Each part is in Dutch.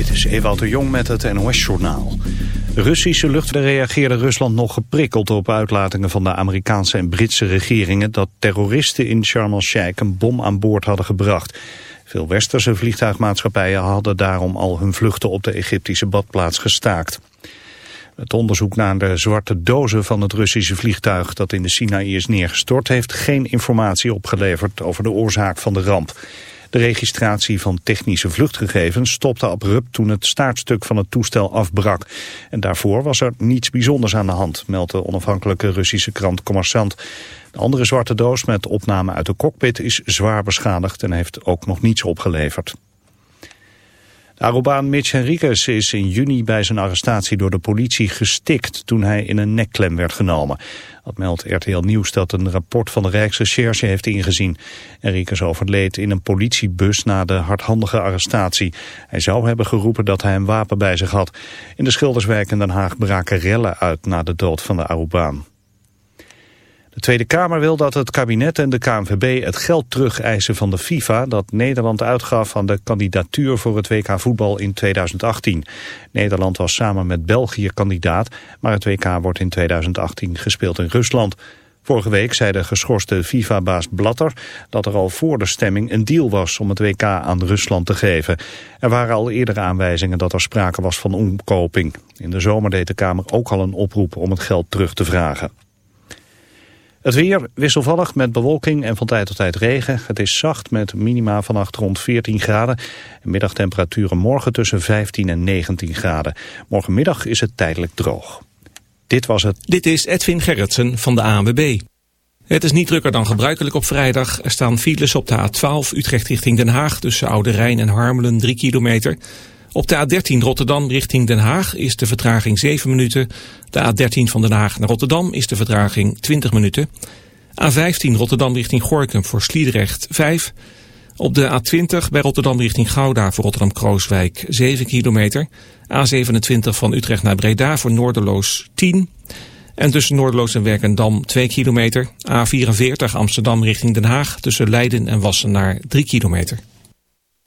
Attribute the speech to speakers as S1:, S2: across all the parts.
S1: Dit is Ewout de Jong met het NOS-journaal. Russische lucht reageerde Rusland nog geprikkeld op uitlatingen van de Amerikaanse en Britse regeringen dat terroristen in Sharm el-Sheikh een bom aan boord hadden gebracht. Veel westerse vliegtuigmaatschappijen hadden daarom al hun vluchten op de Egyptische badplaats gestaakt. Het onderzoek naar de zwarte dozen van het Russische vliegtuig dat in de Sinaï is neergestort heeft geen informatie opgeleverd over de oorzaak van de ramp. De registratie van technische vluchtgegevens stopte abrupt toen het staartstuk van het toestel afbrak. En daarvoor was er niets bijzonders aan de hand, meldt de onafhankelijke Russische krant Commerçant. De andere zwarte doos met opname uit de cockpit is zwaar beschadigd en heeft ook nog niets opgeleverd. Arubaan Mitch Henriquez is in juni bij zijn arrestatie door de politie gestikt toen hij in een nekklem werd genomen. Dat meldt RTL Nieuws dat een rapport van de Rijksrecherche heeft ingezien. Henriquez overleed in een politiebus na de hardhandige arrestatie. Hij zou hebben geroepen dat hij een wapen bij zich had. In de Schilderswijk in Den Haag braken rellen uit na de dood van de Arubaan. De Tweede Kamer wil dat het kabinet en de KNVB het geld terugeisen van de FIFA dat Nederland uitgaf aan de kandidatuur voor het WK voetbal in 2018. Nederland was samen met België kandidaat, maar het WK wordt in 2018 gespeeld in Rusland. Vorige week zei de geschorste FIFA-baas Blatter dat er al voor de stemming een deal was om het WK aan Rusland te geven. Er waren al eerdere aanwijzingen dat er sprake was van omkoping. In de zomer deed de Kamer ook al een oproep om het geld terug te vragen. Het weer wisselvallig met bewolking en van tijd tot tijd regen. Het is zacht met minima vannacht rond 14 graden. Middagtemperaturen morgen tussen 15 en 19 graden. Morgenmiddag is het tijdelijk droog. Dit was het.
S2: Dit is Edwin Gerritsen van de ANWB. Het is niet drukker dan gebruikelijk op vrijdag. Er staan files op de A12 Utrecht richting Den Haag tussen Oude Rijn en Harmelen 3 kilometer... Op de A13 Rotterdam richting Den Haag is de vertraging 7 minuten. De A13 van Den Haag naar Rotterdam is de vertraging 20 minuten. A15 Rotterdam richting Gorkum voor Sliedrecht 5. Op de A20 bij Rotterdam richting Gouda voor Rotterdam-Krooswijk 7 kilometer. A27 van Utrecht naar Breda voor Noorderloos 10. En tussen Noorderloos en Werkendam 2 kilometer. A44 Amsterdam richting Den Haag tussen Leiden en Wassenaar 3 kilometer.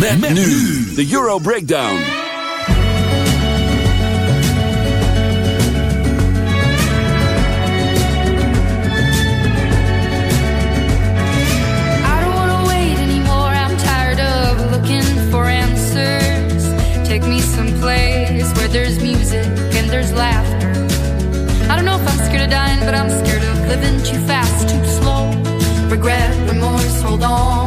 S3: Met, met nu de Euro Breakdown.
S4: There's music and there's laughter. I don't know if I'm scared of dying, but I'm scared of living too fast, too slow. Regret, remorse, hold on.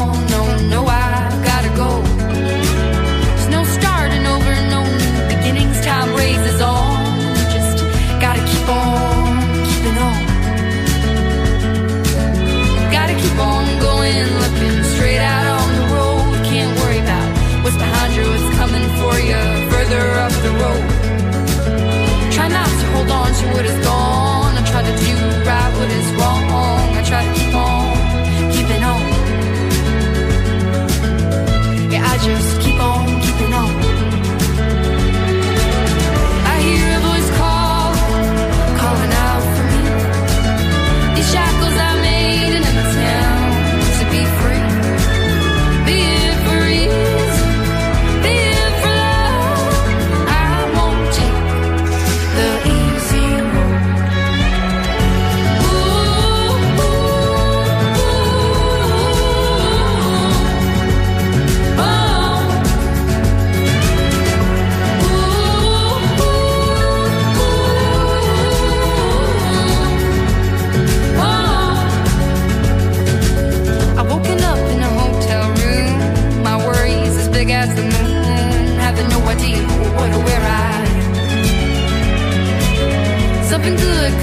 S4: Just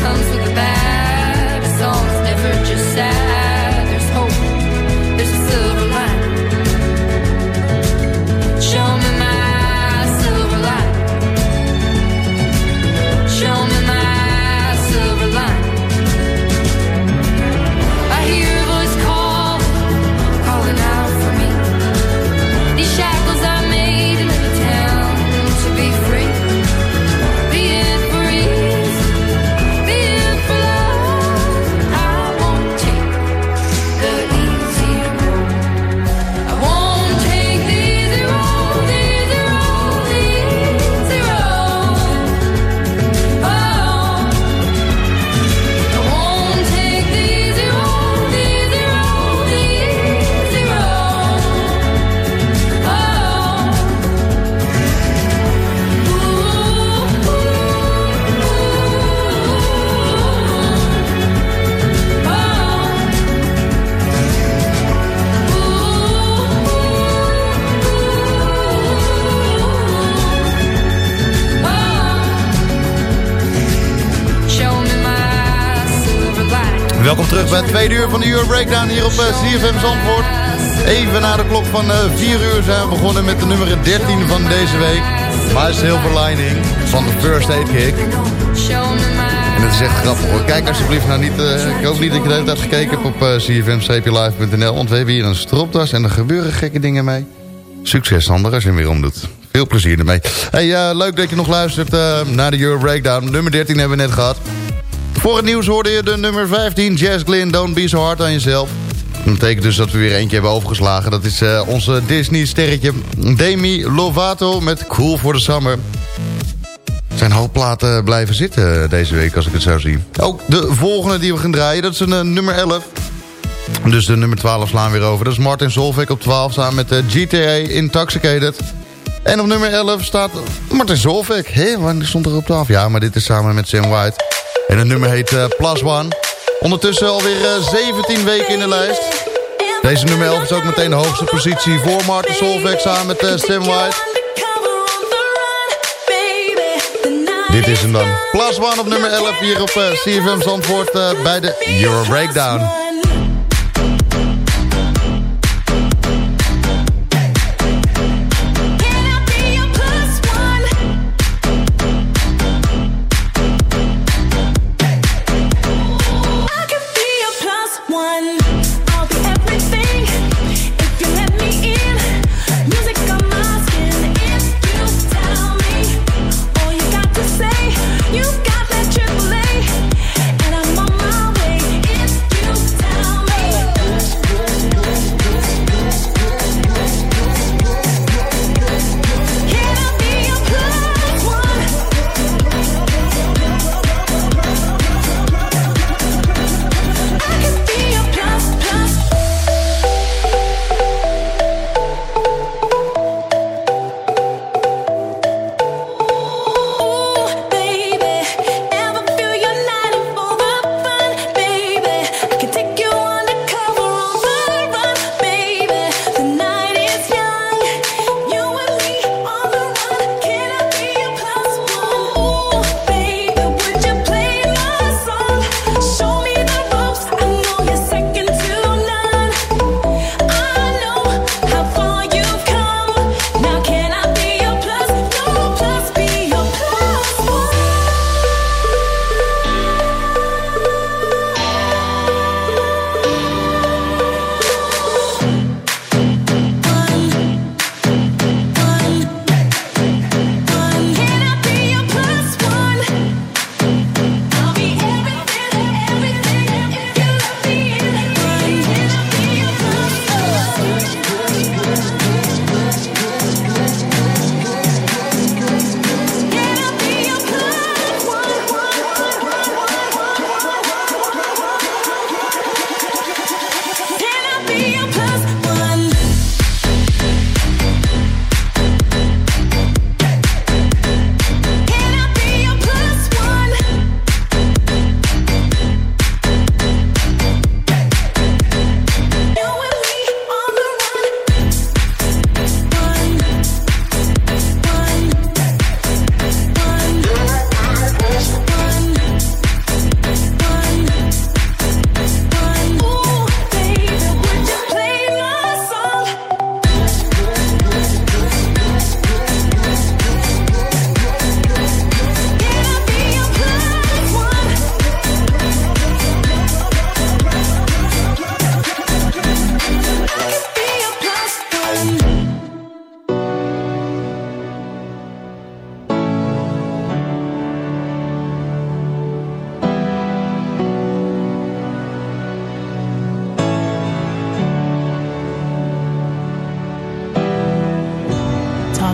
S4: comes with the bad.
S5: Van de Euro Breakdown hier op eh, CFM Zandvoort. Even na de klok van eh 4 uur zijn we begonnen met de nummer 13 van deze week. My Silver Lining van de First Aid Kick. En het is echt grappig hoor. Kijk alsjeblieft nou niet... eh, ik hoop niet dat je de hele tijd gekeken hebt op uh, cfm-live.nl. Want we hebben hier een stropdas en er gebeuren gekke dingen mee. Succes Sander als je hem weer omdoet. Veel plezier ermee. Hey, eh, leuk dat je nog luistert eh, naar de Euro Breakdown. Nummer 13 hebben we net gehad. Voor het nieuws hoorde je de nummer 15, Jazz Glynn, Don't Be So Hard on Yourself. Dat betekent dus dat we weer eentje hebben overgeslagen. Dat is eh, onze Disney-sterretje Demi Lovato met Cool for the Summer. Zijn hoofdplaten blijven zitten eh, deze week, als ik het zo zie. Ook de volgende die we gaan draaien, dat is een eh, nummer 11. Dus de nummer 12 slaan we weer over. Dat is Martin Solveig op 12 samen met GTA Intoxicated. En op nummer 11 staat Martin Solveig. Hé, wanneer stond er op 12? Ja, maar dit is samen met Sam White. En het nummer heet eh, Plus One. Ondertussen alweer eh, 17 weken in de lijst. Deze nummer 11 is ook meteen de hoogste positie voor Martin Solveig samen met eh, Sam White. Dit is hem dan. Plus One op nummer 11 hier op eh, CFM Zandvoort eh, bij de Euro Breakdown.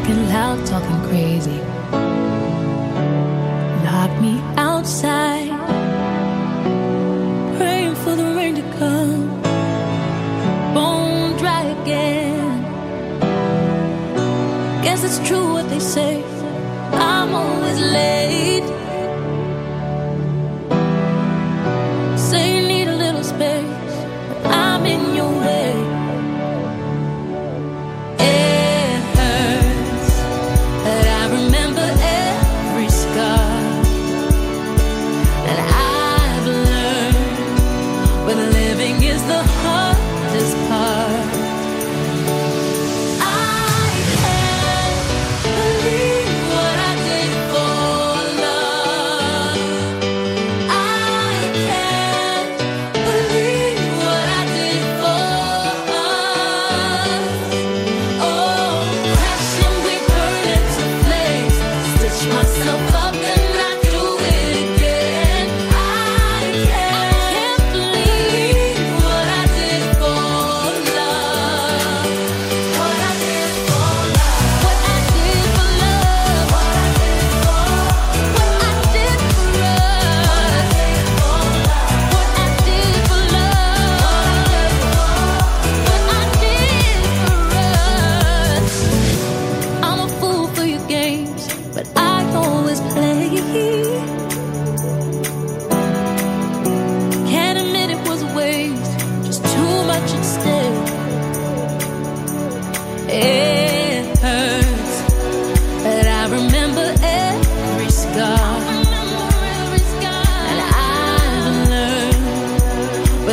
S6: Talking loud, talking crazy. Lock me outside, praying for the rain to come. Bone dry again. Guess it's true what they say. I'm always late.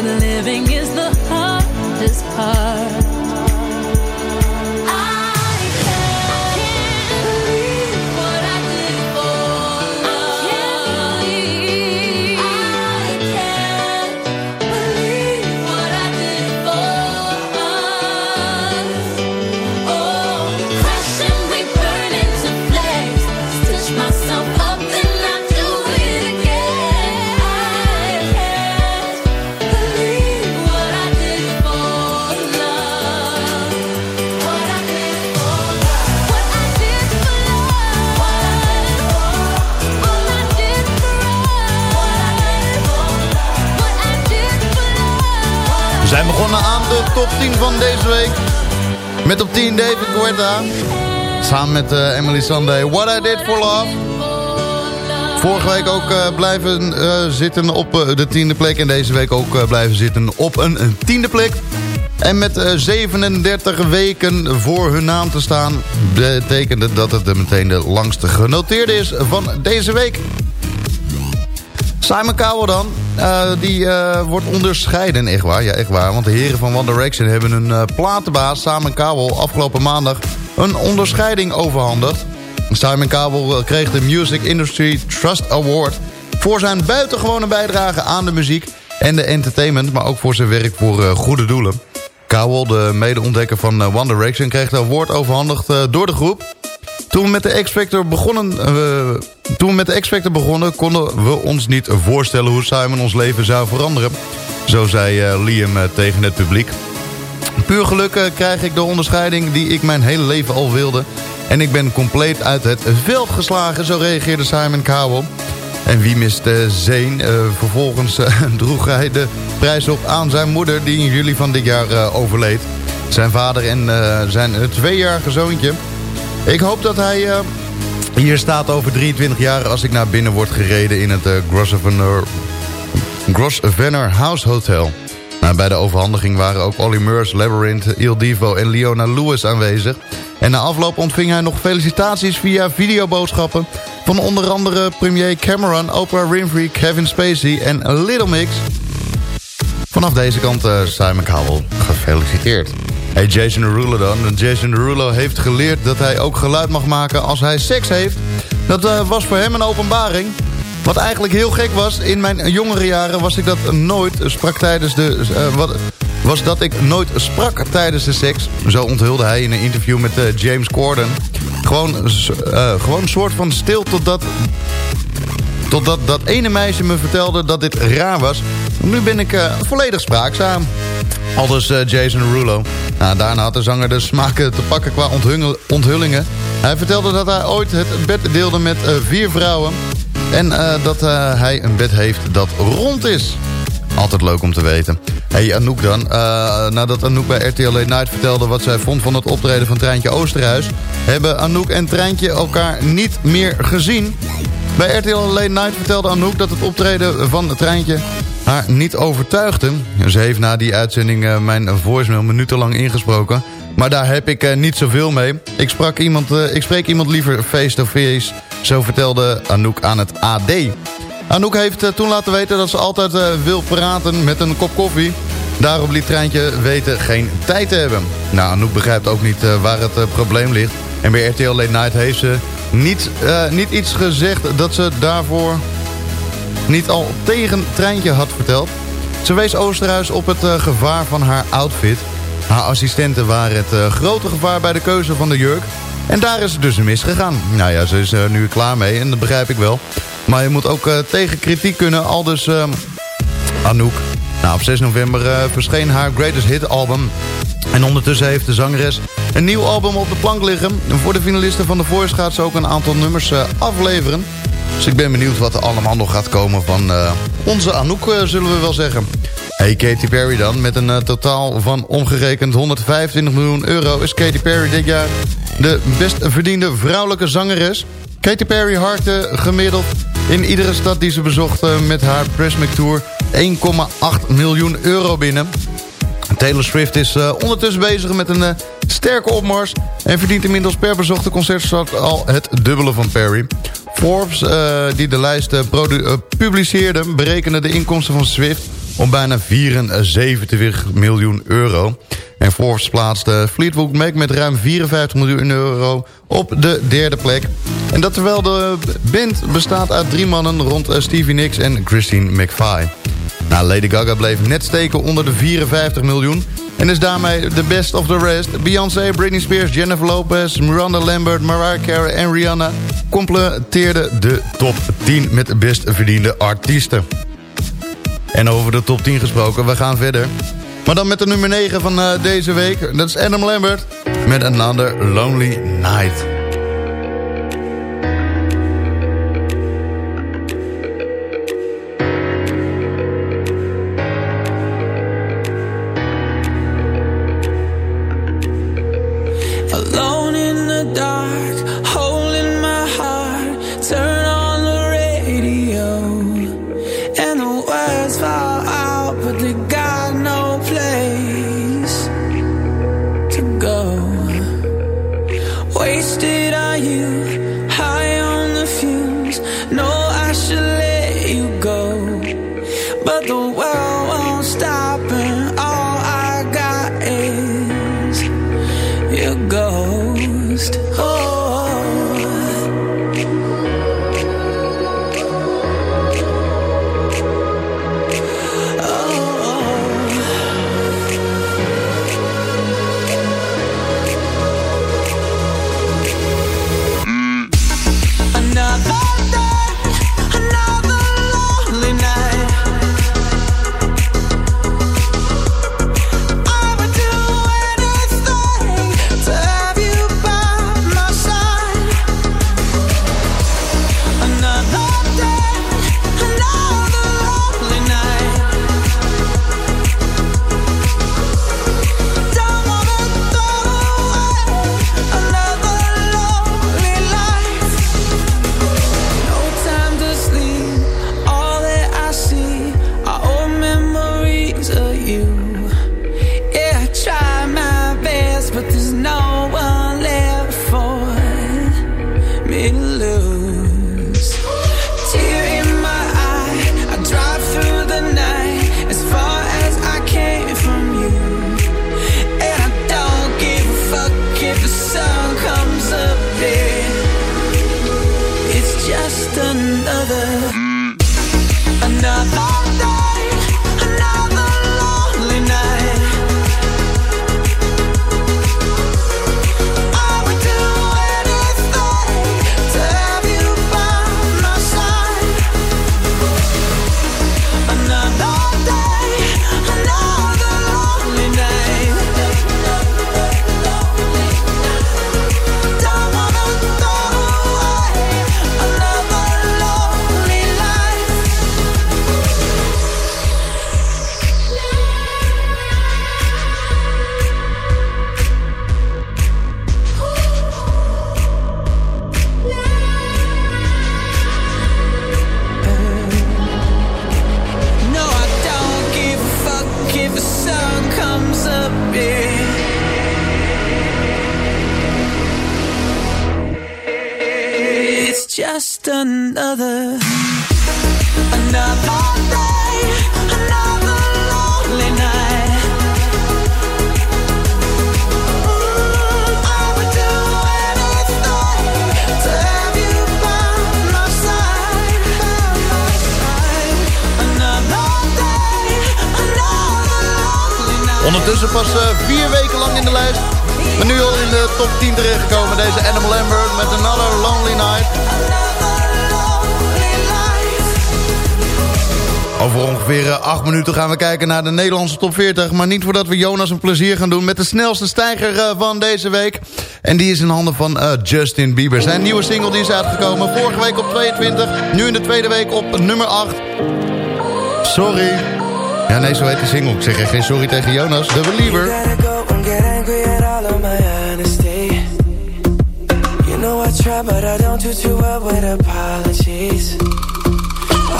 S6: When living is the hardest part.
S5: Top 10 van deze week. Met op 10 David Guetta. Samen met eh, Emily Sunday. What I Did For Love. Vorige week ook eh, blijven eh, zitten op de tiende plek. En deze week ook blijven zitten op een, een tiende plek. En met eh, 37 weken voor hun naam te staan... betekent het dat het meteen de langste genoteerde is van deze week. Simon Cowell dan. Eh, die eh, wordt onderscheiden, echt waar. Ja, echt waar. Want de heren van One Direction hebben hun eh, platenbaas Simon Cowell afgelopen maandag een onderscheiding overhandigd. Simon Cowell kreeg de Music Industry Trust Award voor zijn buitengewone bijdrage aan de muziek en de entertainment, maar ook voor zijn werk voor goede doelen. Cowell, de mede-ontdekker van One Direction, kreeg de award overhandigd door de groep. Toen we met de X-Factor begonnen, eh, toen we met de X-Factor begonnen, konden we ons niet voorstellen hoe Simon ons leven zou veranderen. Zo zei eh, Liam eh, tegen het publiek. Puur geluk krijg ik de onderscheiding die ik mijn hele leven al wilde. En ik ben compleet uit het veld geslagen, zo reageerde Simon Cowell. En wie mist uh, Zeen? Vervolgens droeg hij de prijs op aan zijn moeder... die in juli van dit jaar overleed. Zijn vader en zijn tweejarige zoontje. Ik hoop dat hij eh, hier staat over 23 jaar... als ik naar binnen word gereden in het eh, Grosvenor, House Hotel. Nou, bij de overhandiging waren ook Olly Murs, Labyrinth, Il Divo en Leona Lewis aanwezig. En na afloop ontving hij nog felicitaties via videoboodschappen... van onder andere premier Cameron, Oprah Winfrey, Kevin Spacey en Little Mix. Vanaf deze kant eh, Simon Cowell, gefeliciteerd. Hey, Jason Derulo dan. Jason Derulo heeft geleerd dat hij ook geluid mag maken als hij seks heeft. Dat eh, was voor hem een openbaring. Wat eigenlijk heel gek was, in mijn jongere jaren was ik dat nooit sprak tijdens de... eh, wat, was dat ik nooit sprak tijdens de seks. Zo onthulde hij in een interview met eh, James Corden. Gewoon, eh, gewoon een soort van stil totdat... Totdat dat ene meisje me vertelde dat dit raar was. Nu ben ik eh, volledig spraakzaam. Aldus eh, Jason Rulo. Nou, daarna had de zanger de smaken te pakken qua onthullingen. Hij vertelde dat hij ooit het bed deelde met eh, vier vrouwen. En dat hij een bed heeft dat rond is. Altijd leuk om te weten. Hey Anouk dan. Nadat Anouk bij RTL Night vertelde wat zij vond van het optreden van Treintje Oosterhuis... hebben Anouk en Treintje elkaar niet meer gezien. Bij RTL Late Night vertelde Anouk dat het optreden van Treintje haar niet overtuigde. Ze heeft na die uitzending eh, mijn voicemail minutenlang ingesproken. Maar daar heb ik eh, niet zoveel mee. Ik, sprak iemand, eh, ik spreek iemand liever face-to-face. Zo vertelde Anouk aan het AD. Anouk heeft toen laten weten dat ze altijd wil praten met een kop koffie. Daarop liet Treintje weten geen tijd te hebben. Nou, Anouk begrijpt ook niet waar het probleem ligt. En bij RTL Late Night heeft ze niet, niet iets gezegd dat ze daarvoor niet al tegen Treintje had verteld. Ze wees Oosterhuis op het eh, gevaar van haar outfit. Haar assistenten waren het eh, grote gevaar bij de keuze van de jurk. En daar is het dus misgegaan. Nou ja, ze is er nu klaar mee en dat begrijp ik wel. Maar je moet ook eh, tegen kritiek kunnen, al dus eh, Anouk. Nou, op 6 november eh, verscheen haar Greatest Hit album. En ondertussen heeft de zangeres een nieuw album op de plank liggen. En voor de finalisten van de Voice gaat ze ook een aantal nummers eh, afleveren. Dus ik ben benieuwd wat er allemaal nog gaat komen van eh, onze Anouk, eh, zullen we wel zeggen. Hey, Katy Perry dan. Met een eh, totaal van omgerekend 125 miljoen euro... is Katy Perry dit jaar de best verdiende vrouwelijke zangeres. Katy Perry harkte gemiddeld in iedere stad die ze bezocht... met haar Prismic Tour 1,8 miljoen euro binnen. Taylor Swift is ondertussen bezig met een sterke opmars... en verdient inmiddels per bezochte concertstad al het dubbele van Perry. Forbes, eh, die de lijst eh, eh, publiceerde... berekende de inkomsten van Swift op bijna 74 miljoen euro. En Forbes plaatste Fleetwood Mac met ruim 54 miljoen euro op de derde plek. En dat terwijl de band bestaat uit drie mannen rond Stevie Nicks en Christine McVie. Nou, Lady Gaga bleef net steken onder de 54 miljoen... en is daarmee de best of the rest. Beyoncé, Britney Spears, Jennifer Lopez, Miranda Lambert, Mariah Carey en Rihanna... completeerden de top 10 met de best verdiende artiesten. En over de top 10 gesproken, we gaan verder. Maar dan met de nummer 9 van eh, deze week. Dat is Adam Lambert met Another Lonely Night. Kijken naar de Nederlandse top 40. Maar niet voordat we Jonas een plezier gaan doen met de snelste stijger eh, van deze week. En die is in handen van eh, Justin Bieber. Zijn nieuwe single die is uitgekomen. Vorige week op 22. Nu in de tweede week op nummer 8. Sorry. Ja, nee, zo heet de single. Ik zeg echt geen sorry tegen Jonas. The Believer.
S7: You know but I don't do too well with apologies.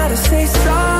S7: late now to say sorry?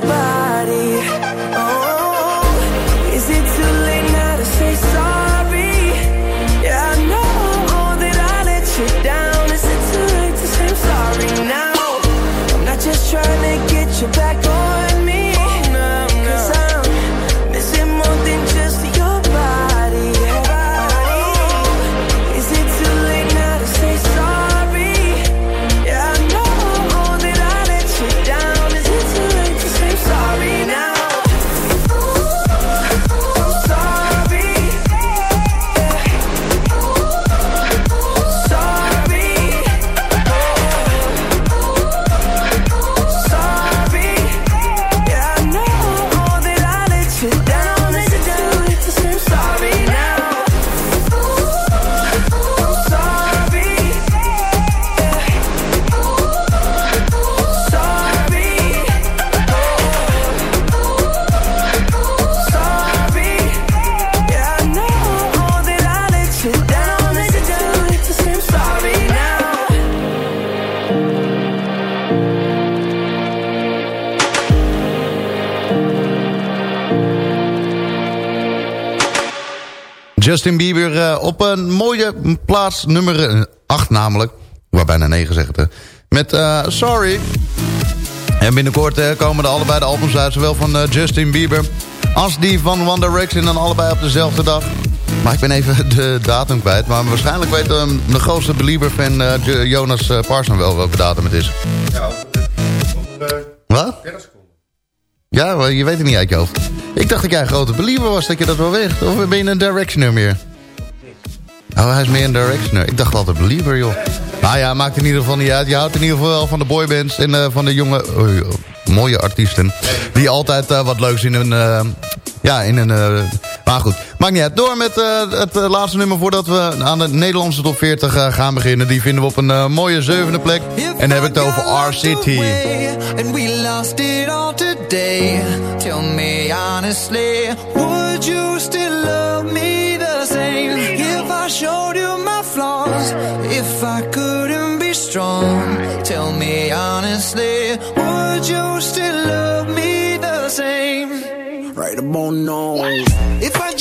S5: Justin Bieber eh, op een mooie plaats nummer 8 namelijk. Waar bijna 9 zegt het. Met eh, Sorry. En binnenkort eh, komen er allebei de albums uit. Zowel van eh, Justin Bieber als die van One Direction. En allebei op dezelfde dag. Maar ik ben even de datum kwijt. Maar waarschijnlijk weet eh, de grootste Belieber-fan eh, Jo- Jonas eh, Parson wel welke datum het is. Wat? Ja, je weet het niet uit je hoofd. Ik dacht dat jij een grote believer was, dat je dat wel weet. Of ben je een directioner meer? Oh, hij is meer een directioner. Ik dacht altijd believer, joh. Nou ja, maakt in ieder geval niet uit. Je houdt in ieder geval wel van de boybands en eh, van de jonge, mooie artiesten. Die altijd eh, wat leuks in een, eh, ja, in eh, Maar goed, maakt niet uit. Door met eh, het eh, laatste nummer voordat we aan de Nederlandse top 40 eh, gaan beginnen. Die vinden we op een mooie zevende plek. En dan heb ik het over R-City.
S8: And we lost it all today. Tell me honestly, would you still love me the same? If I showed you my flaws, if I couldn't be strong, tell me honestly, would you still love me the same? Right about now.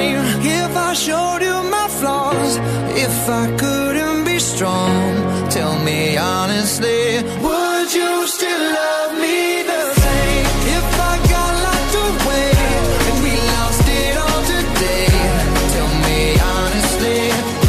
S8: the same? If I showed you my flaws, if I couldn't be strong, tell me honestly, would you still love me the same? If I got locked away and we lost it all today, tell me honestly,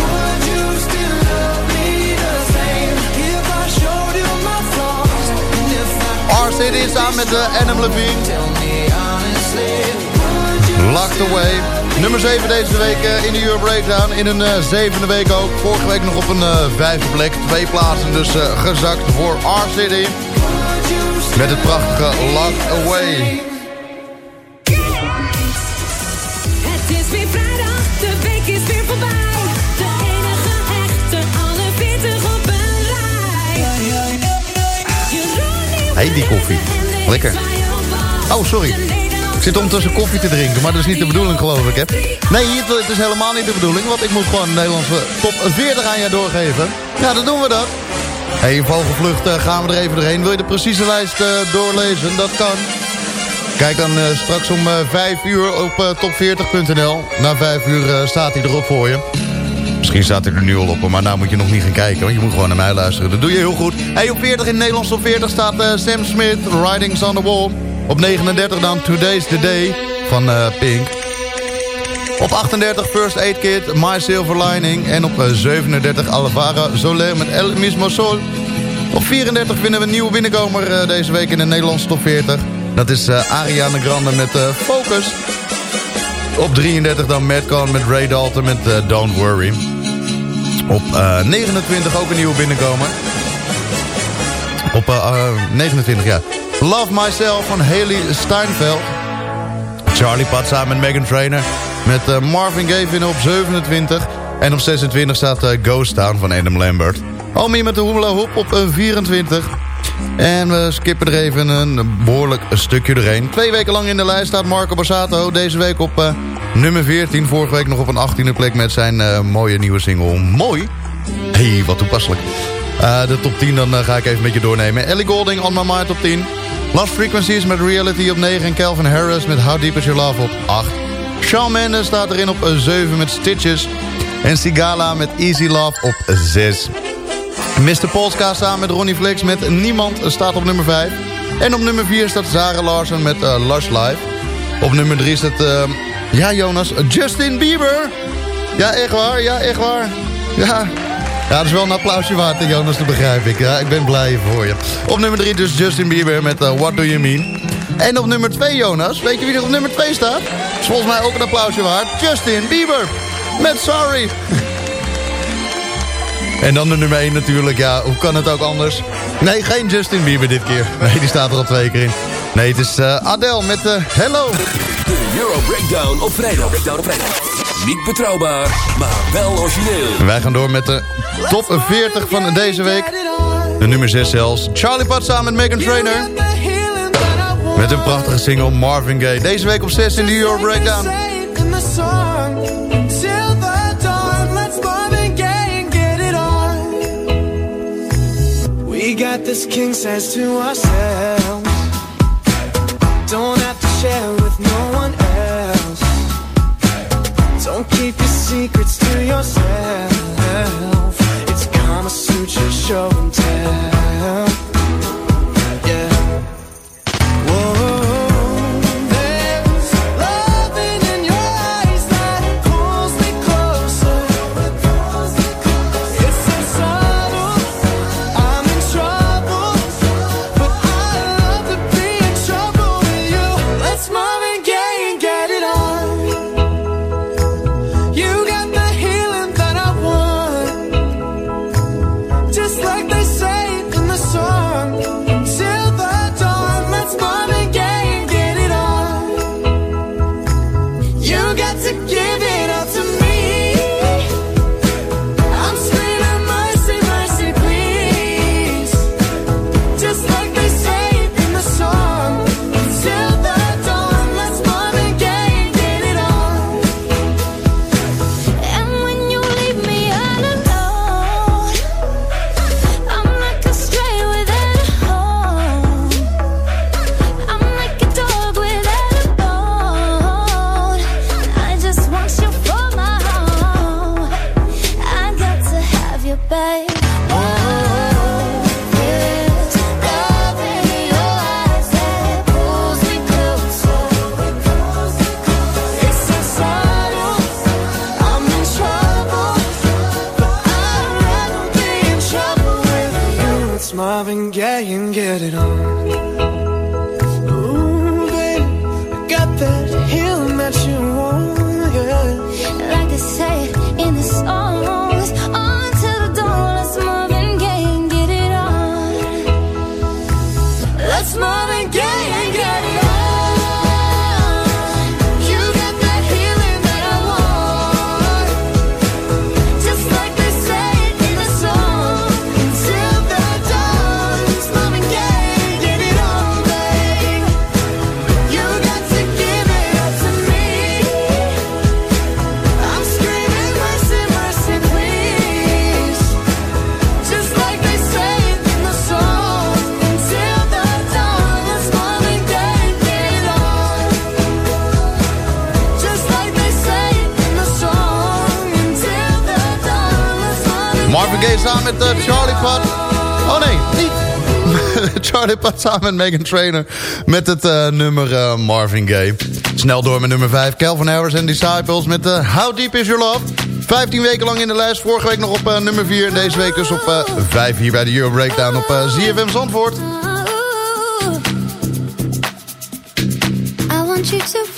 S8: would you still love me the same? If I showed you my flaws, and if I
S5: R-City samen met de Adam Levine.
S8: tell me honestly, would you
S5: Locked Away. Nummer 7 deze week eh, in de Euro Breakdown. In een eh, zevende week ook. Vorige week nog op een eh, vijfde plek. Twee plaatsen dus eh, gezakt voor R-City. Met het prachtige Locked Away.
S9: Het is weer vrijdag, de week is weer voorbij. De enige echte, alle 40 op een rij. Jeroen
S5: Hey, die koffie. Lekker. Oh, sorry. Ik zit ondertussen koffie te drinken, maar dat is niet de bedoeling geloof ik, hè? Nee, het is helemaal niet de bedoeling, want ik moet gewoon de Nederlandse top 40 aan je doorgeven. Ja, dan doen we dat. Hey, in vogelvlucht eh, gaan we er even doorheen. Wil je de precieze lijst eh, doorlezen? Dat kan. Kijk dan eh, straks om eh 5 uur op eh, top40.nl. Na 5 uur staat hij erop voor je. Misschien staat hij er nu al op, maar nou moet je nog niet gaan kijken. Want je moet gewoon naar mij luisteren. Dat doe je heel goed. Hey, op 40 in Nederlands top 40 staat Sam Smith, Ridings on the Wall. Op 39 dan Today's the Day van eh, Pink. Op 38 First Aid Kit, My Silver Lining. En op eh, 37 Alvaro Soler met El Mismo Sol. Op 34 vinden we een nieuwe binnenkomer eh, deze week in de Nederlandse top 40. Dat is eh, Ariana Grande met eh, Focus. Op 33 dan Madcon met Ray Dalton met eh, Don't Worry. Op eh, 29 ook een nieuwe binnenkomer. Op eh, eh, 29, ja. Love Myself van Haley Steinfeld. Charlie Pat samen met Megan Trainer. Met eh, Marvin Gaye vinden op 27. En op 26 staat eh, Ghost Town van Adam Lambert. Omi met de Hula Hoop op eh, 24. En we skippen er even een behoorlijk stukje doorheen. Twee weken lang in de lijst staat Marco Borsato. Deze week op eh, nummer 14. Vorige week nog op een 18e plek met zijn eh, mooie nieuwe single. Mooi. hey, wat toepasselijk. Eh, de top 10 dan eh, ga ik even met je doornemen. Ellie Golding, On My Mind op 10. Last Frequencies met Reality op 9. En Calvin Harris met How Deep Is Your Love op 8. Shawn Mendes staat erin op eh, 7 met Stitches. En Sigala met Easy Love op 6. Mr. Polska samen met Ronnie Flex met Niemand staat op nummer 5. En op nummer 4 staat Zara Larsen met eh, Lush Life. Op nummer 3 staat, eh, ja Jonas, Justin Bieber. Ja, echt waar, ja, echt waar. Ja, ja, dat is wel een applausje waard, Jonas, dat begrijp ik. Ja, ik ben blij voor je. Op nummer 3 dus Justin Bieber met eh, What Do You Mean. En op nummer 2, Jonas, weet je wie er op nummer 2 staat? Is volgens mij ook een applausje waard. Justin Bieber met Sorry. En dan de nummer 1 natuurlijk, ja, hoe kan het ook anders? Nee, geen Justin Bieber dit keer. Nee, die staat er al twee keer in. Nee, het is eh, Adele met uh, Hello.
S3: De Euro Breakdown op vrijdag. Breakdown op vrijdag. Niet betrouwbaar, maar wel origineel.
S5: Wij gaan door met de top 40 van deze week. De nummer 6 zelfs. Charlie Pat samen met Megan Trainer. Met een prachtige single Marvin Gaye. Deze week op 6 in de Euro Breakdown.
S8: We got this king size to ourselves. Don't have to share with no one else. Don't keep your secrets to yourself. It's Kama Sutra show and tell.
S5: Samen met Megan Trainer. Met het eh, nummer eh, Marvin Gaye. Snel door met nummer 5. Calvin Harris en Disciples met eh, How Deep Is Your Love. 15 weken lang in de lijst. Vorige week nog op nummer 4. En deze week dus op eh 5 hier bij de Euro Breakdown op ZFM Zandvoort.
S9: I want you to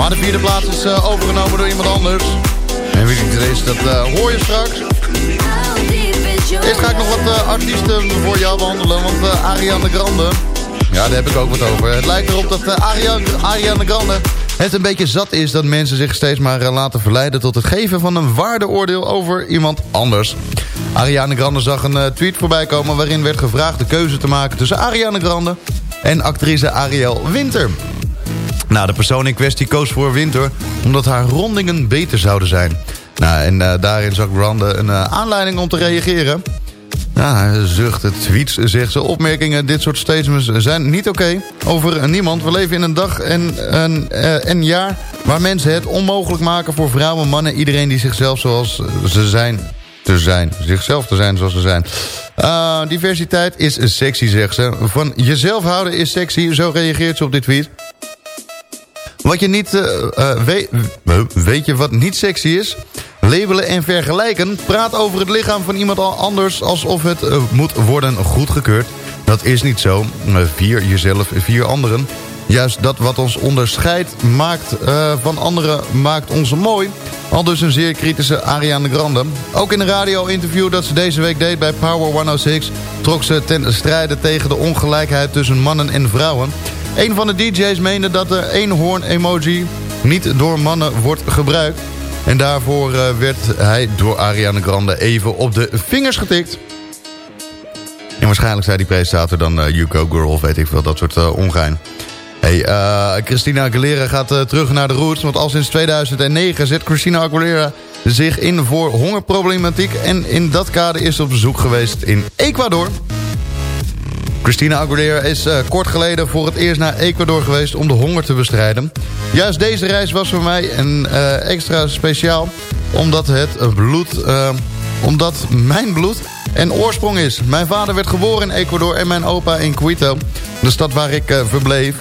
S5: Maar de vierde plaats is eh, overgenomen door iemand anders. En wie het is, dat eh, hoor je straks. Eerst ga ik nog wat eh, artiesten voor jou behandelen. Want Ariana Grande, ja daar heb ik ook wat over. Het lijkt erop dat Ariana, Ariana Grande het een beetje zat is... dat mensen zich steeds maar laten verleiden... tot het geven van een waardeoordeel over iemand anders. Ariana Grande zag een tweet voorbij komen... waarin werd gevraagd de keuze te maken tussen Ariana Grande... en actrice Ariel Winter. Nou, de persoon in kwestie koos voor Winter... omdat haar rondingen beter zouden zijn. Nou, en eh, daarin zag Grande een eh, aanleiding om te reageren. Ja, zucht, tweets, zegt ze. Opmerkingen, dit soort statements zijn niet oké. Over niemand. We leven in een dag en een, eh, een jaar... waar mensen het onmogelijk maken voor vrouwen, mannen... iedereen die zichzelf zoals ze zijn te zijn. Zichzelf te zijn zoals ze zijn. Ah, diversiteit is sexy, zegt ze. Van jezelf houden is sexy. Zo reageert ze op dit tweet. Wat je niet... eh, eh, weet, weet je wat niet sexy is? Labelen en vergelijken. Praat over het lichaam van iemand anders... alsof het eh, moet worden goedgekeurd. Dat is niet zo. Vier jezelf, vier anderen. Juist dat wat ons onderscheidt maakt, van anderen maakt ons mooi. Al dus een zeer kritische Ariana Grande. Ook in een radio-interview dat ze deze week deed bij Power 106... trok ze ten strijde tegen de ongelijkheid tussen mannen en vrouwen. Een van de DJ's meende dat de eenhoorn-emoji niet door mannen wordt gebruikt. En daarvoor eh, werd hij door Ariana Grande even op de vingers getikt. En waarschijnlijk zei die presentator dan You Go Girl of weet ik veel, dat soort uh, ongein. Hey, uh, Christina Aguilera gaat terug naar de roots. Want al sinds 2009 zet Christina Aguilera zich in voor hongerproblematiek. En in dat kader is ze op bezoek geweest in Ecuador. Christina Aguilera is uh, kort geleden voor het eerst naar Ecuador geweest om de honger te bestrijden. Juist deze reis was voor mij een uh, extra speciaal. Omdat het bloed... Uh, omdat mijn bloed en oorsprong is. Mijn vader werd geboren in Ecuador en mijn opa in Quito. De stad waar ik verbleef.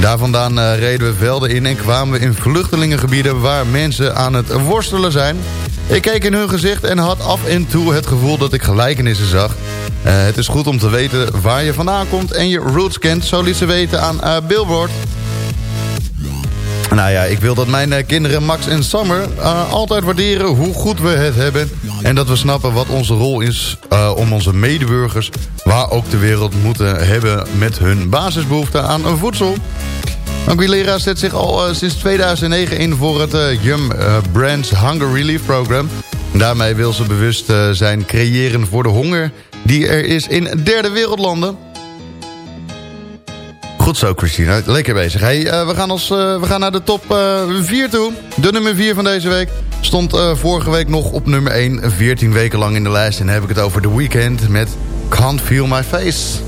S5: Daar vandaan reden we velden in en kwamen we in vluchtelingengebieden... waar mensen aan het worstelen zijn. Ik keek in hun gezicht en had af en toe het gevoel dat ik gelijkenissen zag. Uh, het is goed om te weten waar je vandaan komt en je roots kent. Zo liet ze weten aan uh, Billboard. Nou ja, ik wil dat mijn uh, kinderen Max en Summer altijd waarderen hoe goed we het hebben. En dat we snappen wat onze rol is om onze medeburgers, waar ook de wereld, moeten hebben met hun basisbehoefte aan voedsel. Aguilera zet zich al sinds 2009 in voor het Yum Brands Hunger Relief Program. Daarmee wil ze bewust zijn creëren voor de honger die er is in derde wereldlanden. Goed zo, Christina. Lekker bezig. Uh, we, gaan als, uh, we gaan naar de top 4 uh, toe. De nummer 4 van deze week stond uh, vorige week nog op nummer 1. 14 weken lang in de lijst. En dan heb ik het over The Weeknd met Can't Feel My Face.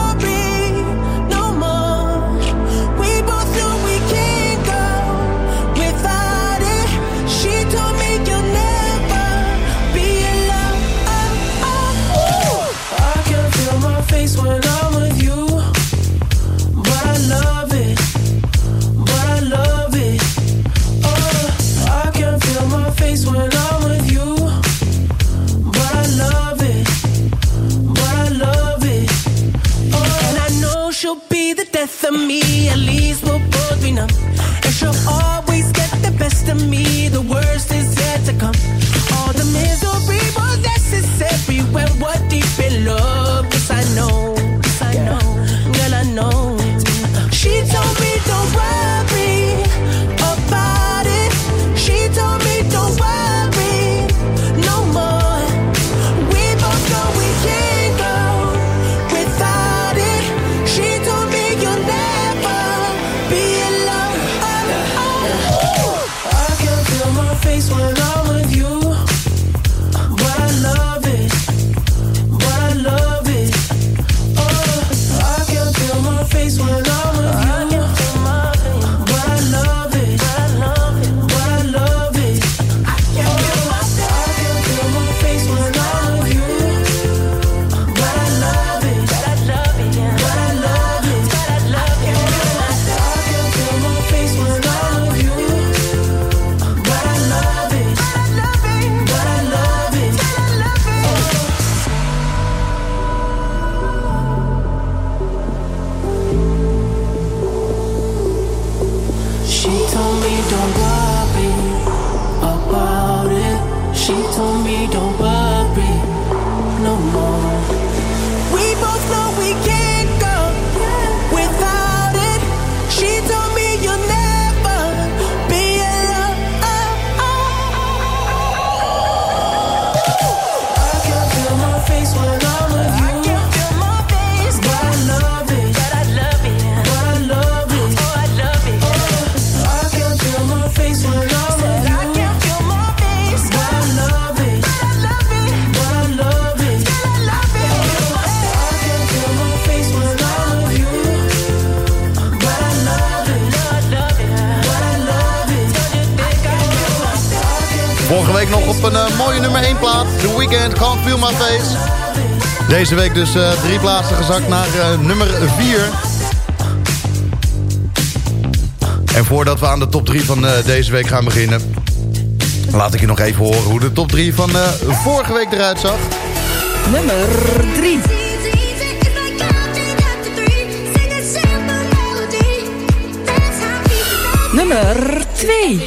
S5: eh, mooie nummer 1 plaat. The Weeknd, Can't Feel My Face. Deze week dus eh, drie plaatsen gezakt naar eh, nummer 4. En voordat we aan de top 3 van eh, deze week gaan beginnen... laat ik je nog even horen hoe de top 3 van vorige week eruit zag.
S6: Nummer 3. Nummer 2.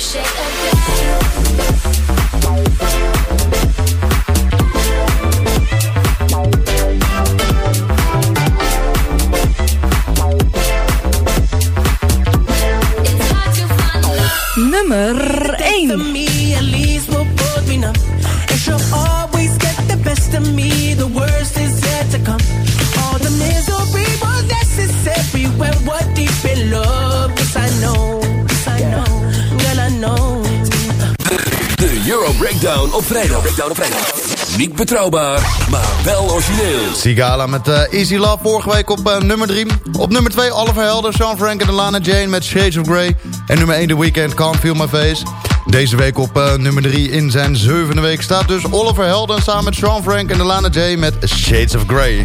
S3: Op vrijdag. Niet betrouwbaar, maar wel origineel.
S5: Sigala met eh, Easy Love vorige week op eh, nummer 3. Op nummer 2 Oliver Helder, Sean Frank en Lana Jane met Shades of Grey. En nummer 1 The Weeknd, Can't Feel My Face. Deze week op eh, nummer 3 in zijn zevende week staat dus Oliver Helden... samen met Sean Frank en Lana Jane met Shades of Grey.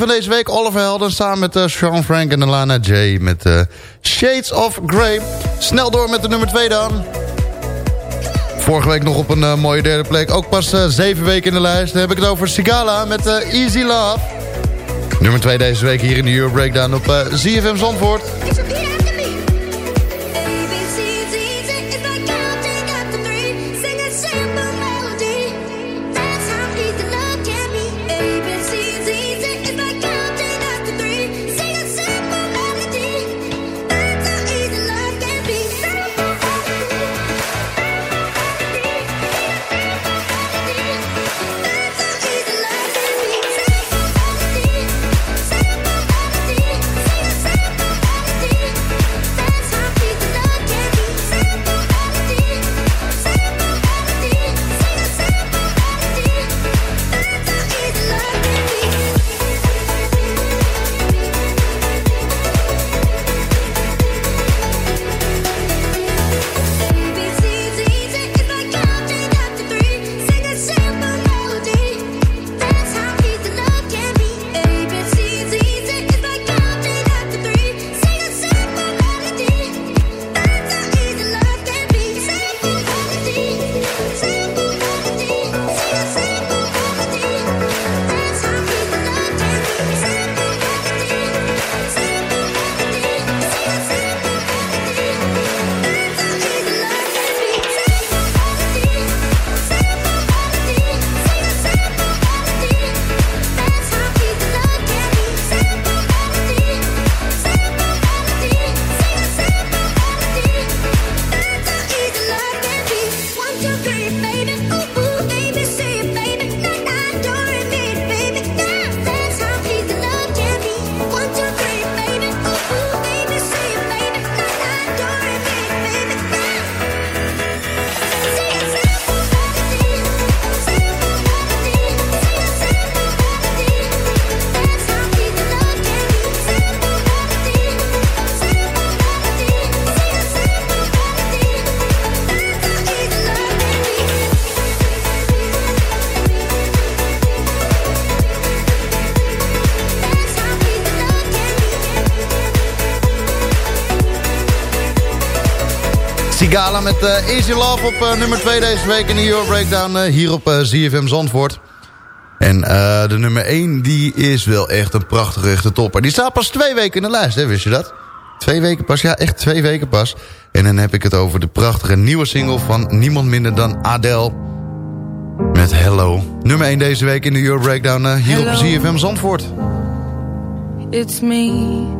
S10: van deze week, Oliver Helden... samen met eh, Sean Frank en Alana J. met eh, Shades of Grey. Snel door met de nummer 2 dan. Vorige week nog op een eh, mooie derde plek. Ook pas zeven weken in de lijst. Dan heb ik het over Sigala met Easy Love. Nummer 2 deze week hier in de Euro Breakdown op ZFM Zandvoort. Sigala met eh, Easy Love op eh, nummer 2 deze week in de Euro Breakdown eh, hier op ZFM Zandvoort. En de nummer 1 die is wel echt een prachtige echte topper. Die staat pas twee weken in de lijst, hè, wist je dat? Twee weken pas, ja echt twee weken pas. En dan heb ik het over de prachtige nieuwe single van niemand minder dan Adele. Met Hello. Nummer 1 deze week in de Euro Breakdown hier op. ZFM Zandvoort.
S6: It's me.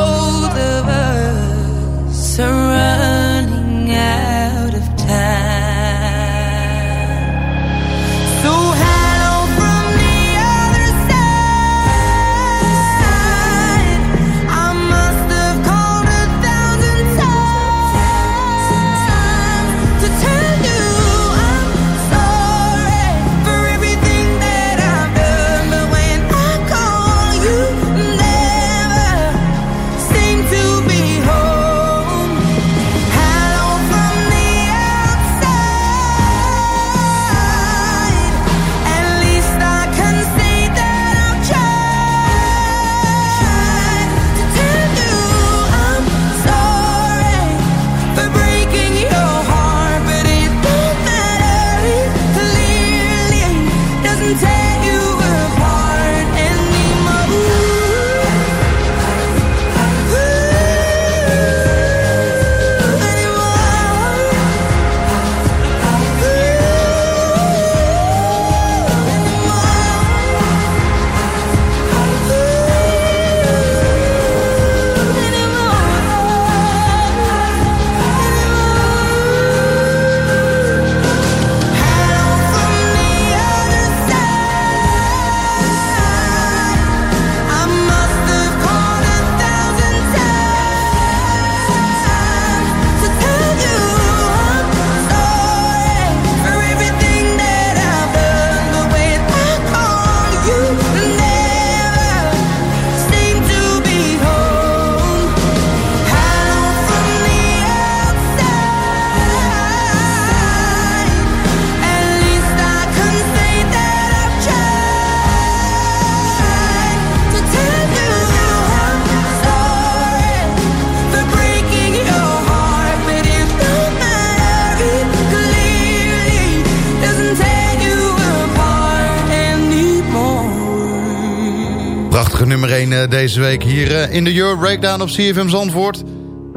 S5: deze week hier eh, in de Euro Breakdown op CFM Zandvoort.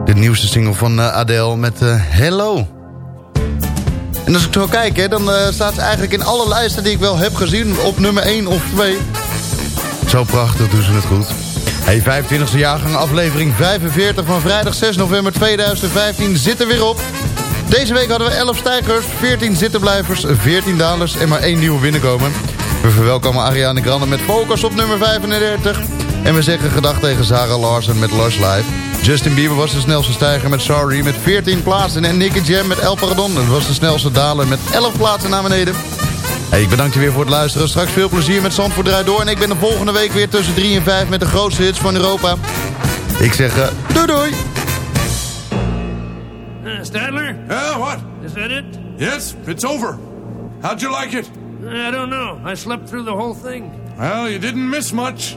S5: De nieuwste single van eh, Adele met eh, Hello. En als ik zo kijk, hè, dan staat ze eigenlijk in alle lijsten die ik wel heb gezien op nummer 1 of 2. Zo prachtig doen ze het goed. Hey, 25e jaargang aflevering 45 van vrijdag 6 november 2015 zit er weer op. Deze week hadden we 11 stijgers, 14 zittenblijvers, 14 dalers en maar één nieuwe binnenkomen. We verwelkomen Ariana Grande met Focus op nummer 35. En we zeggen gedag tegen Sarah Larsen met Lush Life. Justin Bieber was de snelste stijger met Sorry met 14 plaatsen. En Nicky Jam met El Paradon dat was de snelste daler met 11 plaatsen naar beneden. Hey, ik bedank je weer voor het luisteren. Straks veel plezier met Zandvoort Draait Door. En ik ben de volgende week weer tussen 3 en 5 met de grootste hits van Europa. Ik zeg eh, doei doei.
S11: Uh, Stadler?
S12: Yeah, what?
S11: Is that it?
S12: Yes, it's over. How'd you like it?
S11: I don't know. I slept through the whole thing.
S12: Well, you didn't miss much.